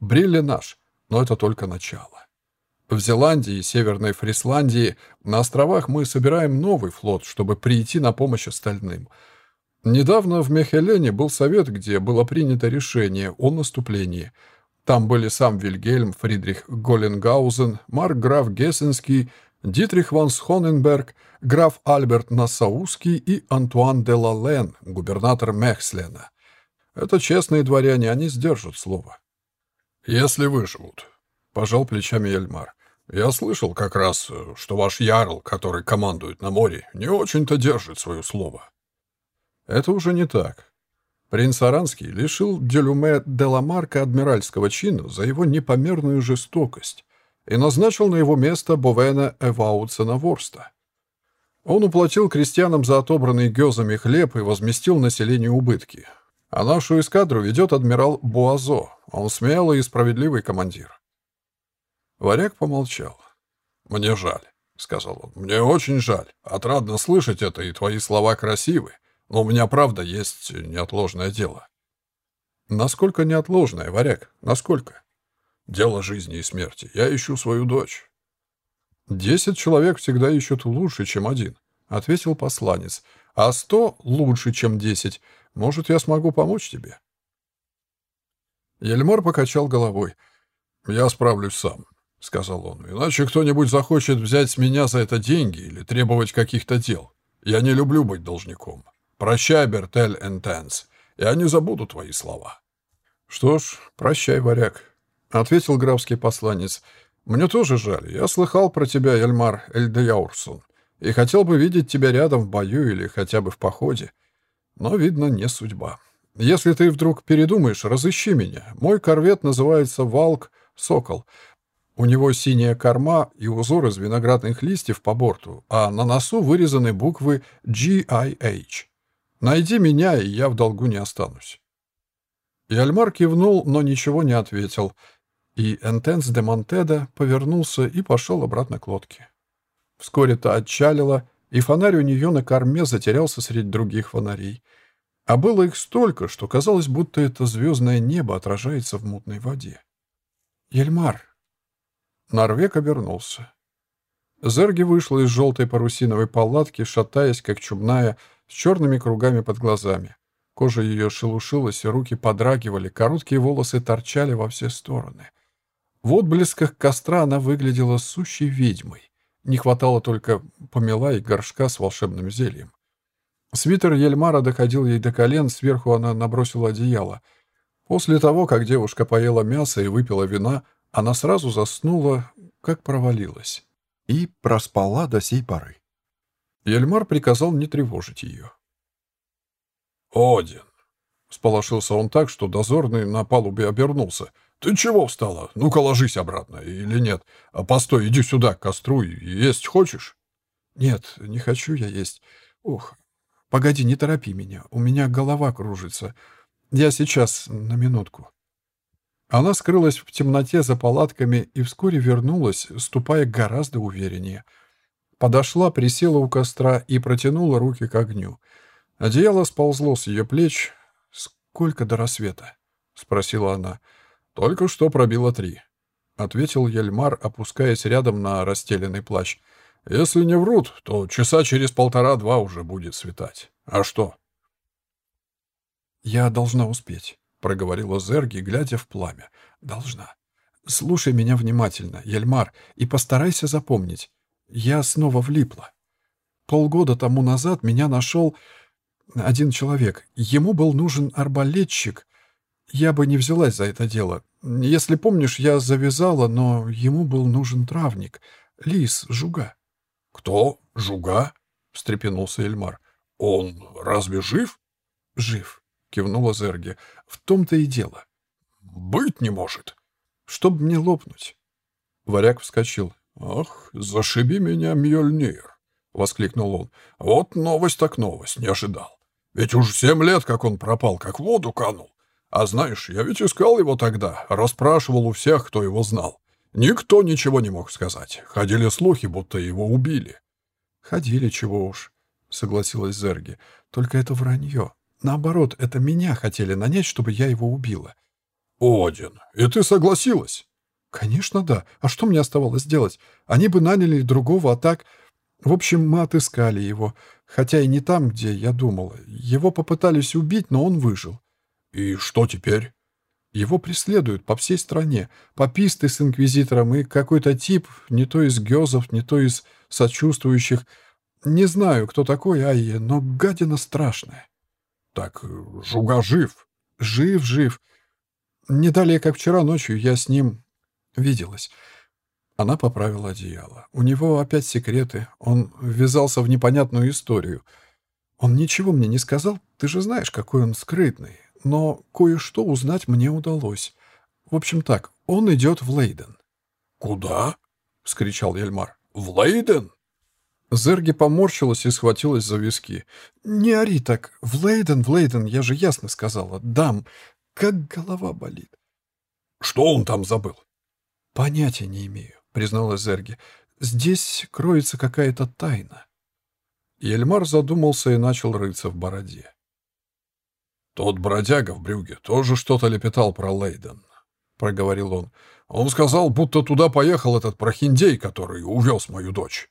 Брилли наш, но это только начало. В Зеландии и Северной Фрисландии на островах мы собираем новый флот, чтобы прийти на помощь остальным. Недавно в Мехелене был совет, где было принято решение о наступлении – там были сам Вильгельм, Фридрих Голленгаузен, Марк граф Гессенский, Дитрих ван Схоненберг, граф Альберт Нассауский и Антуан де Лален, губернатор Мехслена. Это честные дворяне, они сдержат слово. «Если выживут», — пожал плечами Эльмар. «Я слышал как раз, что ваш ярл, который командует на море, не очень-то держит свое слово». «Это уже не так. Принц Аранский лишил Делюме де Ламарка адмиральского чина за его непомерную жестокость и назначил на его место Бовена Эвауцена Ворста. Он уплатил крестьянам за отобранный гёзами хлеб и возместил населению убытки. А нашу эскадру ведет адмирал Буазо. Он смелый и справедливый командир. Варяг помолчал. «Мне жаль», — сказал он. «Мне очень жаль. Отрадно слышать это, и твои слова красивы. Но у меня, правда, есть неотложное дело. Насколько неотложное, варяг? Насколько? Дело жизни и смерти. Я ищу свою дочь. Десять человек всегда ищут лучше, чем один, ответил посланец. А сто лучше, чем десять. Может, я смогу помочь тебе? Ельмор покачал головой. «Я справлюсь сам», — сказал он. «Иначе кто-нибудь захочет взять с меня за это деньги или требовать каких-то дел. Я не люблю быть должником. Прощай, Бертель Энтенс. Я не забуду твои слова. Что ж, прощай, варяг, ответил графский посланец. Мне тоже жаль. Я слыхал про тебя, Эльмар Эльдеяурсон, и хотел бы видеть тебя рядом в бою или хотя бы в походе. Но, видно, не судьба. Если ты вдруг передумаешь, разыщи меня. Мой корвет называется «Валк Сокол». У него синяя корма и узор из виноградных листьев по борту, а на носу вырезаны буквы GIH. Найди меня, и я в долгу не останусь». И Альмар кивнул, но ничего не ответил, и Энтенс де Монтеда повернулся и пошел обратно к лодке. Вскоре та отчалила, и фонарь у нее на корме затерялся среди других фонарей. А было их столько, что казалось, будто это звездное небо отражается в мутной воде. «Ельмар!» Норвег обернулся. Зерги вышла из желтой парусиновой палатки, шатаясь, как чумная, с черными кругами под глазами. Кожа ее шелушилась, руки подрагивали, короткие волосы торчали во все стороны. В отблесках костра она выглядела сущей ведьмой. Не хватало только помела и горшка с волшебным зельем. Свитер Ельмара доходил ей до колен, сверху она набросила одеяло. После того, как девушка поела мясо и выпила вина, она сразу заснула, как провалилась, и проспала до сей поры. Ельмар приказал не тревожить ее. «Один!» — сполошился он так, что дозорный на палубе обернулся. «Ты чего встала? Ну-ка ложись обратно, или нет? А постой, иди сюда, к костру, есть хочешь?» «Нет, не хочу я есть. Ух, погоди, не торопи меня, у меня голова кружится. Я сейчас, на минутку». Она скрылась в темноте за палатками и вскоре вернулась, ступая гораздо увереннее. Подошла, присела у костра и протянула руки к огню. Одеяло сползло с ее плеч. «Сколько до рассвета?» — спросила она. «Только что пробило три», — ответил Ельмар, опускаясь рядом на расстеленный плащ. «Если не врут, то часа через полтора-два уже будет светать. А что?» «Я должна успеть». — проговорила Зерги, глядя в пламя. «Должна. Слушай меня внимательно, Ельмар, и постарайся запомнить. Я снова влипла. Полгода тому назад меня нашел один человек. Ему был нужен арбалетчик. Я бы не взялась за это дело. Если помнишь, я завязала, но ему был нужен травник. Лис, жуга». «Кто? Жуга?» — встрепенулся Эльмар. «Он разве жив?» «Жив кивнула Зерги. «В том-то и дело». «Быть не может». «Чтоб мне лопнуть». Варяг вскочил. «Ах, зашиби меня, Мьёльнир!» — воскликнул он. «Вот новость так новость, не ожидал. Ведь уж семь лет, как он пропал, как в воду канул. А знаешь, я ведь искал его тогда, расспрашивал у всех, кто его знал. Никто ничего не мог сказать. Ходили слухи, будто его убили». «Ходили, чего уж», — согласилась Зерги. «Только это вранье. Наоборот, это меня хотели нанять, чтобы я его убила. «Один, и ты согласилась?» «Конечно, да. А что мне оставалось делать? Они бы наняли другого, а так...» В общем, мы отыскали его, хотя и не там, где я думала. Его попытались убить, но он выжил. «И что теперь?» Его преследуют по всей стране. Пописты с инквизитором и какой-то тип, не то из гёзов, не то из сочувствующих. Не знаю, кто такой Айе, но гадина страшная. «Так Жуга жив?» «Жив, жив. Не далее, как вчера ночью, я с ним виделась». Она поправила одеяло. У него опять секреты. Он ввязался в непонятную историю. Он ничего мне не сказал. Ты же знаешь, какой он скрытный. Но кое-что узнать мне удалось. В общем так, он идет в Лейден. «Куда?» — вскричал Ельмар. «В Лейден?» Зерги поморщилась и схватилась за виски. «Не ори так. Влейден, Влейден, я же ясно сказала. Дам. Как голова болит». «Что он там забыл?» «Понятия не имею», — призналась Зерги. «Здесь кроется какая-то тайна». Ельмар задумался и начал рыться в бороде. «Тот бродяга в брюге тоже что-то лепетал про Лейден», — проговорил он. «Он сказал, будто туда поехал этот прохиндей, который увез мою дочь».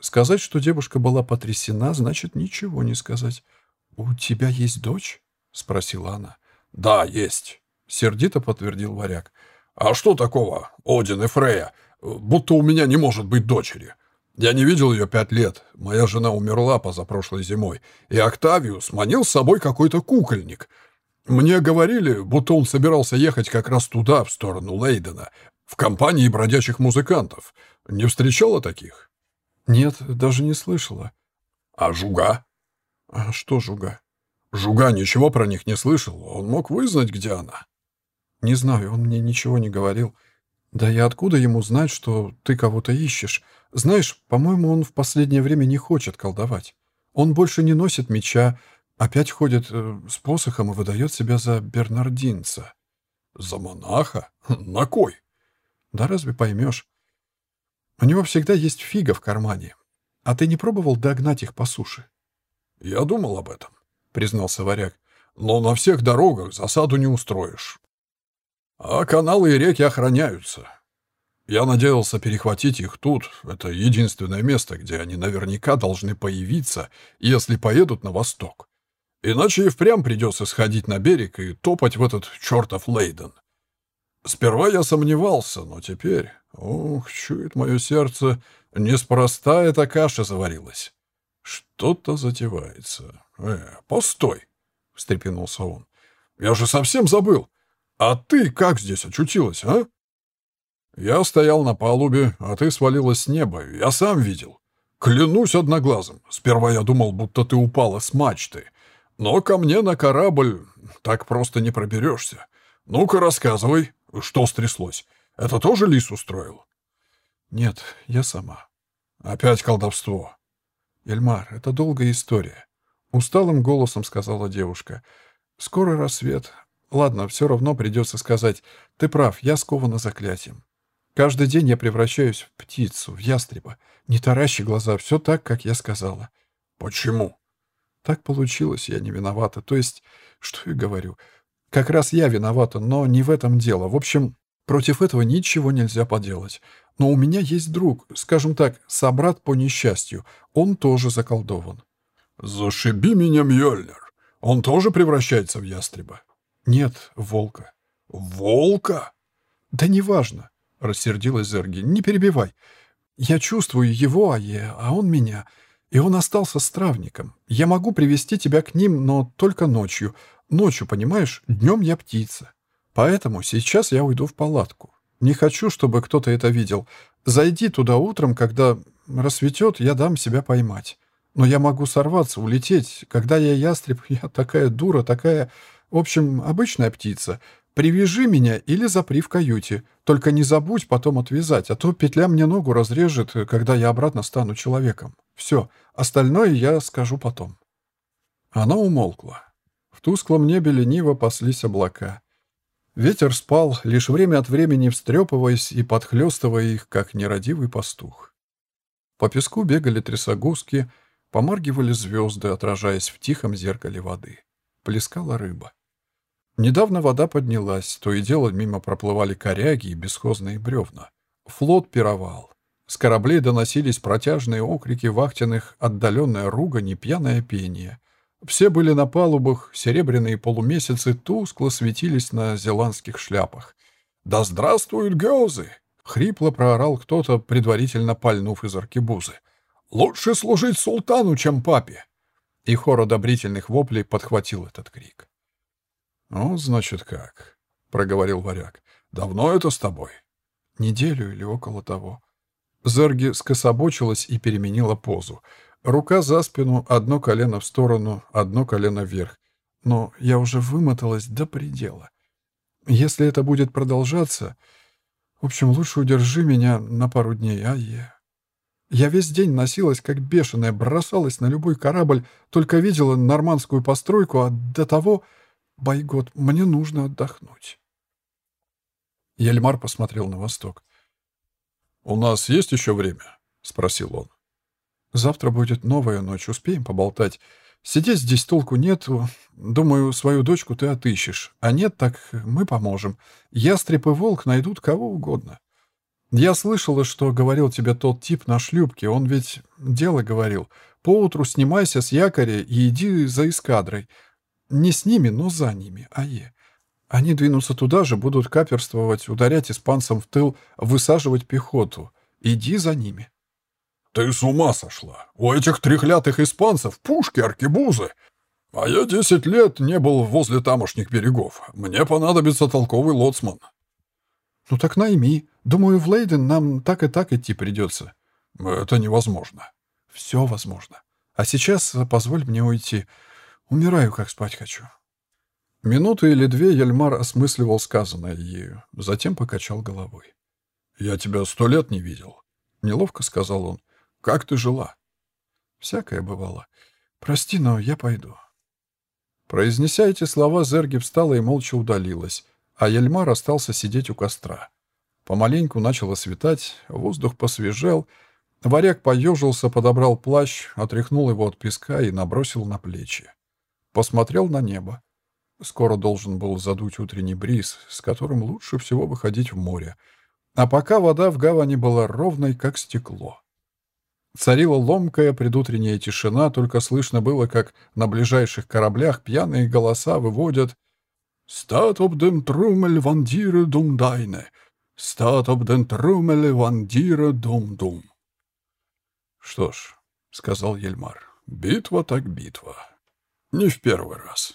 Сказать, что девушка была потрясена, значит ничего не сказать. «У тебя есть дочь?» — спросила она. «Да, есть», — сердито подтвердил варяг. «А что такого, Один и Фрея? Будто у меня не может быть дочери. Я не видел ее пять лет. Моя жена умерла позапрошлой зимой, и Октавию сманил с собой какой-то кукольник. Мне говорили, будто он собирался ехать как раз туда, в сторону Лейдена, в компании бродячих музыкантов. Не встречала таких?» «Нет, даже не слышала». «А Жуга?» «А что Жуга?» «Жуга ничего про них не слышал. Он мог вызнать, где она». «Не знаю, он мне ничего не говорил. Да и откуда ему знать, что ты кого-то ищешь? Знаешь, по-моему, он в последнее время не хочет колдовать. Он больше не носит меча, опять ходит э, с посохом и выдает себя за бернардинца». «За монаха? На кой?» «Да разве поймешь? У него всегда есть фига в кармане. А ты не пробовал догнать их по суше?» «Я думал об этом», — признался варяг. «Но на всех дорогах засаду не устроишь. А каналы и реки охраняются. Я надеялся перехватить их тут. Это единственное место, где они наверняка должны появиться, если поедут на восток. Иначе и впрямь придется сходить на берег и топать в этот чертов Лейден. Сперва я сомневался, но теперь... Ох, чует мое сердце, неспроста эта каша заварилась. Что-то затевается. Э, постой, встрепенулся он. Я же совсем забыл. А ты как здесь очутилась, а? Я стоял на палубе, а ты свалилась с неба. Я сам видел. Клянусь одноглазым. Сперва я думал, будто ты упала с мачты. Но ко мне на корабль так просто не проберешься. Ну-ка, рассказывай, что стряслось. Это тоже лис устроил? Нет, я сама. Опять колдовство. Эльмар, это долгая история. Усталым голосом сказала девушка. Скоро рассвет. Ладно, все равно придется сказать. Ты прав, я скована заклятием. Каждый день я превращаюсь в птицу, в ястреба. Не таращи глаза, все так, как я сказала. Почему? Так получилось, я не виновата. То есть, что я говорю? Как раз я виновата, но не в этом дело. В общем, против этого ничего нельзя поделать. Но у меня есть друг, скажем так, собрат по несчастью. Он тоже заколдован. «Зашиби меня, Мьёльнир. Он тоже превращается в ястреба?» «Нет, волка». «Волка?» «Да неважно», — рассердилась Зерги. «Не перебивай. Я чувствую его, а, я, а он меня. И он остался с травником. Я могу привести тебя к ним, но только ночью. Ночью, понимаешь? Днем я птица. Поэтому сейчас я уйду в палатку. Не хочу, чтобы кто-то это видел. Зайди туда утром, когда рассветет, я дам себя поймать. Но я могу сорваться, улететь. Когда я ястреб, я такая дура, такая... В общем, обычная птица. Привяжи меня или запри в каюте. Только не забудь потом отвязать, а то петля мне ногу разрежет, когда я обратно стану человеком. Все, остальное я скажу потом». Она умолкла. В тусклом небе лениво паслись облака. Ветер спал, лишь время от времени встрепываясь и подхлёстывая их, как нерадивый пастух. По песку бегали трясогузки, помаргивали звезды, отражаясь в тихом зеркале воды. Плескала рыба. Недавно вода поднялась, то и дело мимо проплывали коряги и бесхозные бревна. Флот пировал. С кораблей доносились протяжные окрики вахтенных, отдаленная ругань и пьяное пение. Все были на палубах, серебряные полумесяцы тускло светились на зеландских шляпах. «Да здравствуют геозы!» — хрипло проорал кто-то, предварительно пальнув из аркебузы. «Лучше служить султану, чем папе!» И хор одобрительных воплей подхватил этот крик. «Ну, значит, как?» — проговорил варяг. «Давно это с тобой?» «Неделю или около того». Зерги скособочилась и переменила позу. Рука за спину, одно колено в сторону, одно колено вверх. Но я уже вымоталась до предела. Если это будет продолжаться... В общем, лучше удержи меня на пару дней, а я... Я весь день носилась, как бешеная, бросалась на любой корабль, только видела нормандскую постройку, а до того... Байгот, мне нужно отдохнуть. Ельмар посмотрел на восток. «У нас есть еще время?» — спросил он. «Завтра будет новая ночь, успеем поболтать. Сидеть здесь толку нет. Думаю, свою дочку ты отыщешь. А нет, так мы поможем. Ястреб и волк найдут кого угодно. Я слышала, что говорил тебе тот тип на шлюпке. Он ведь дело говорил. Поутру снимайся с якоря и иди за эскадрой. Не с ними, но за ними, ае. Они двинутся туда же, будут каперствовать, ударять испанцам в тыл, высаживать пехоту. Иди за ними. Ты с ума сошла? У этих трехлятых испанцев пушки, аркебузы. А я десять лет не был возле тамошних берегов. Мне понадобится толковый лоцман. Ну так найми. Думаю, в Лейден нам так и так идти придется. Это невозможно. Все возможно. А сейчас позволь мне уйти. Умираю, как спать хочу». Минуту или две Ельмар осмысливал сказанное ею, затем покачал головой. «Я тебя сто лет не видел», — неловко сказал он. «Как ты жила?» «Всякое бывало. Прости, но я пойду». Произнеся эти слова, Зерги встала и молча удалилась, а Ельмар остался сидеть у костра. Помаленьку начало светать, воздух посвежел, варяг поежился, подобрал плащ, отряхнул его от песка и набросил на плечи. Посмотрел на небо. Скоро должен был задуть утренний бриз, с которым лучше всего выходить в море. А пока вода в гавани была ровной, как стекло. Царила ломкая предутренняя тишина, только слышно было, как на ближайших кораблях пьяные голоса выводят «Стат об ден трумель вандира дум дайне! Стат об ден трумель вандира дум дум!» «Что ж», — сказал Ельмар, Битва так битва. Не в первый раз.